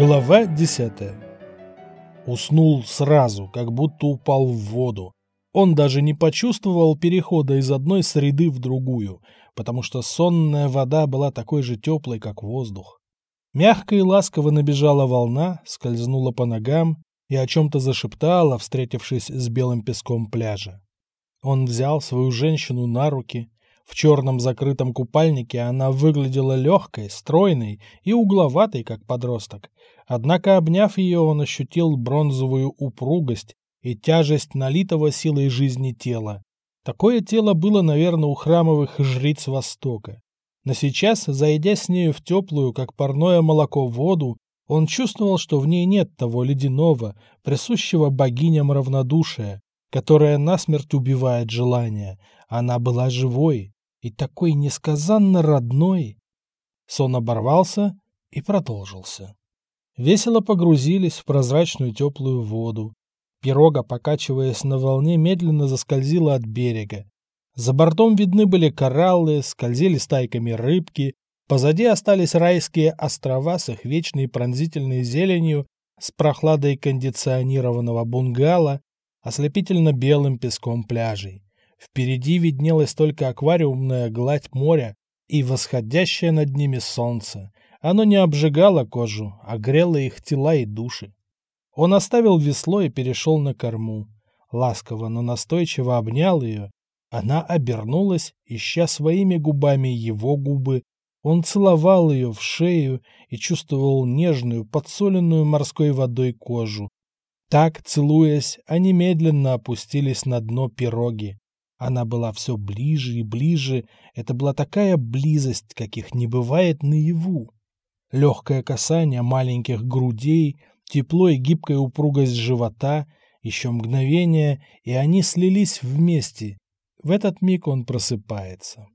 Глава 10. Уснул сразу, как будто упал в воду. Он даже не почувствовал перехода из одной среды в другую, потому что сонная вода была такой же теплой, как воздух. Мягко и ласково набежала волна, скользнула по ногам и о чем-то зашептала, встретившись с белым песком пляжа. Он взял свою женщину на руки. В черном закрытом купальнике она выглядела легкой, стройной и угловатой, как подросток. Однако, обняв ее, он ощутил бронзовую упругость и тяжесть налитого силой жизни тела. Такое тело было, наверное, у храмовых жриц Востока. Но сейчас, зайдя с нею в теплую, как парное молоко, воду, он чувствовал, что в ней нет того ледяного, присущего богиням равнодушия, которое насмерть убивает желание. Она была живой и такой несказанно родной. Сон оборвался и продолжился. Весело погрузились в прозрачную теплую воду. Пирога, покачиваясь на волне, медленно заскользила от берега. За бортом видны были кораллы, скользили стайками рыбки, позади остались райские острова с их вечной пронзительной зеленью, с прохладой кондиционированного бунгало, ослепительно белым песком пляжей. Впереди виднелась только аквариумная гладь моря и восходящее над ними солнце. Оно не обжигало кожу, а грело их тела и души. Он оставил весло и перешел на корму. Ласково, но настойчиво обнял ее. Она обернулась, ища своими губами его губы. Он целовал ее в шею и чувствовал нежную, подсоленную морской водой кожу. Так, целуясь, они медленно опустились на дно пироги. Она была все ближе и ближе. Это была такая близость, каких не бывает наяву. Легкое касание маленьких грудей, тепло и гибкая упругость живота, еще мгновение, и они слились вместе. В этот миг он просыпается.